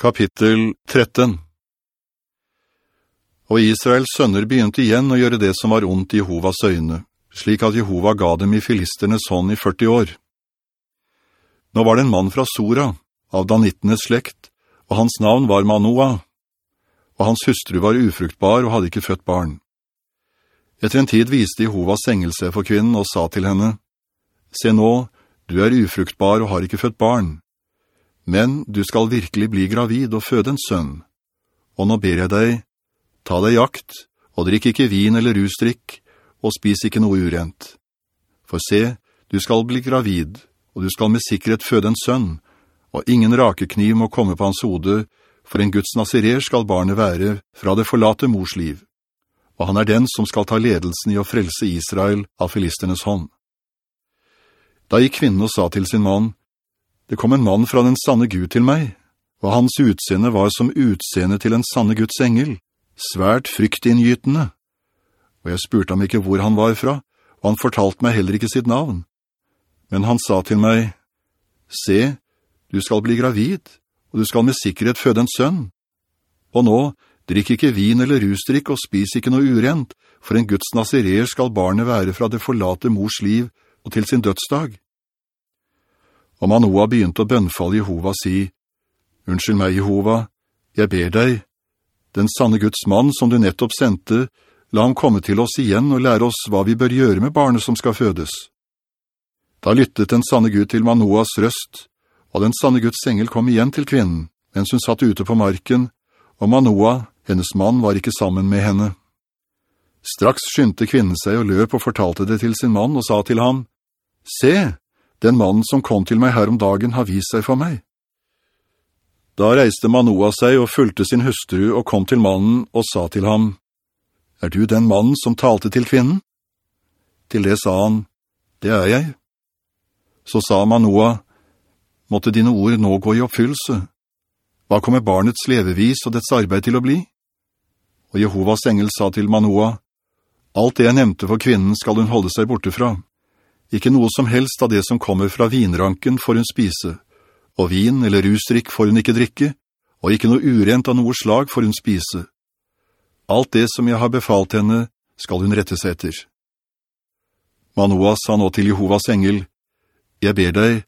Kapittel 13 Og Israels sønner begynte igjen å gjøre det som var ondt i Jehovas øyne, slik at Jehova ga dem i filisternes hånd i 40 år. Nå var det en mann fra Sora, av Danittenes slekt, og hans navn var Manoa, og hans hustru var ufruktbar og hadde ikke født barn. Etter en tid viste Jehovas engelse for kvinnen og sa til henne, «Se nå, du er ufruktbar og har ikke født barn.» Men du skal virkelig bli gravid og føde en sønn. Og nå ber jeg deg, ta deg jakt, og drikk ikke vin eller rusdrikk, og spis ikke noe urent. For se, du skal bli gravid, og du skal med sikkerhet føde en sønn, og ingen rakekniv må komme på hans hode, for en Guds nasirer skal barnet være fra det forlate mors liv. Og han er den som skal ta ledelsen i å frelse Israel av filisternes hånd. Da gikk kvinnen og sa til sin mann, det kom en mann fra den sanne Gud til meg, og hans utseende var som utseende til en sanne Guds engel, svært fryktinngytende. Og jeg spurte ham ikke hvor han var fra, og han fortalte meg heller ikke sitt navn. Men han sa til meg, «Se, du skal bli gravid, og du skal med sikkerhet føde en sønn. Og nå, drikk ikke vin eller rusdrikk og spis ikke noe urent, for en Guds nasirer skal barnet være fra det forlate mors liv og til sin dødsdag.» Og Manoa begynte å bønnfalle Jehova si, «Unnskyld meg, Jehova, jeg ber deg, den sanne Guds mann som du nettopp sendte, la ham komme til oss igjen og lære oss hva vi bør gjøre med barnet som skal fødes.» Da lyttet den sanne Gud til Manoas røst, og den sanne Guds engel kom igjen til kvinnen, mens hun satt ute på marken, og Manoa, hennes mann, var ikke sammen med henne. Straks skyndte kvinnen seg og løp og fortalte det til sin mann og sa til ham, «Se, den mannen som kom til meg her om dagen har vist seg for meg. Da reiste Manoa seg og fulgte sin hustru og kom til mannen og sa til ham, «Er du den mannen som talte til kvinnen?» Til det sa han, «Det er jeg.» Så sa Manoa, «Måtte dine ord nå gå i oppfyllelse? Hva kommer barnets levevis og dets arbeid til å bli?» Og Jehovas engel sa til Manoa, «Alt det jeg nevnte for kvinnen skal hun holde seg borte fra.» Ikke noe som helst av det som kommer fra vinranken får hun spise, og vin eller rusdrikk får hun ikke drikke, og ikke noe urent av noe slag får hun spise. Alt det som jeg har befalt henne, skal hun rette seg etter. Manoah sa nå til Jehovas engel, «Jeg ber deg,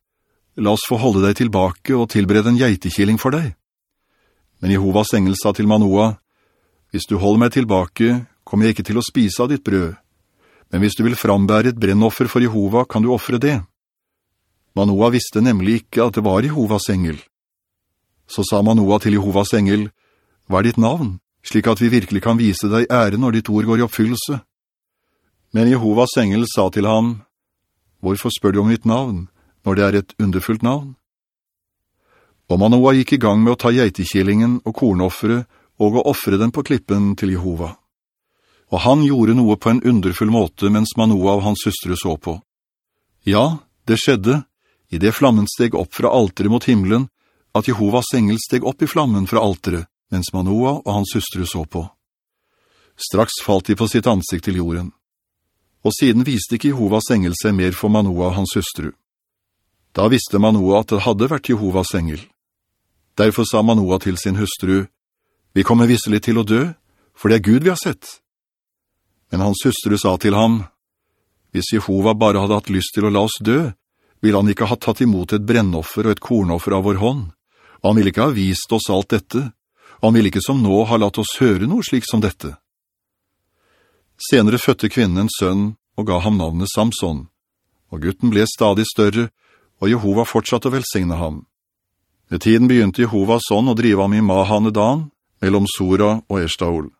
la oss få holde deg tilbake og tilberede en geitekilling for deg.» Men Jehovas engel sa til Manoah, «Hvis du holder meg tilbake, kommer jeg ikke til å spise av ditt brød.» Men hvis du vil frambære et brennoffer for Jehova, kan du offre det. Manoa visste nemlig ikke at det var Jehovas engel. Så sa Manoa til Jehovas engel, «Hva er ditt navn, slik at vi virkelig kan vise deg ære når ditt ord går i oppfyllelse?» Men Jehovas engel sa til ham, «Hvorfor spør du om mitt navn, når det er et underfullt navn?» Og Manoa gikk i gang med å ta geitekillingen og kornoffere og å offre den på klippen til Jehova og han gjorde noe på en underfull måte mens Manoa og hans søstre så på. Ja, det skjedde, i det flammen steg opp fra altere mot himmelen, at Jehovas engel steg opp i flammen fra altere, mens Manoa og hans søstre så på. Straks falt de på sitt ansikt til jorden. Og siden viste ikke Jehovas engel seg mer for Manoa og hans søstre. Da visste Manoa at det hadde vært Jehovas engel. Derfor sa Manoa til sin hustru, «Vi kommer visselig til å dø, for det er Gud vi har sett.» Men hans hustru sa til ham, «Hvis Jehova bare hadde hatt lyst til å la oss dø, ville han ikke ha tatt imot et brennoffer og et kornoffer av vår hånd. Og han ville ikke ha vist oss alt dette, og han ville ikke som nå ha latt oss høre noe slik som dette.» Senere fødte kvinnen en sønn og ga ham navnet Samson, og gutten ble stadig større, og Jehova fortsatte å velsigne ham. Ved tiden begynte Jehova sånn å drive ham i Mahanedan, mellom Sora og Eshtaol.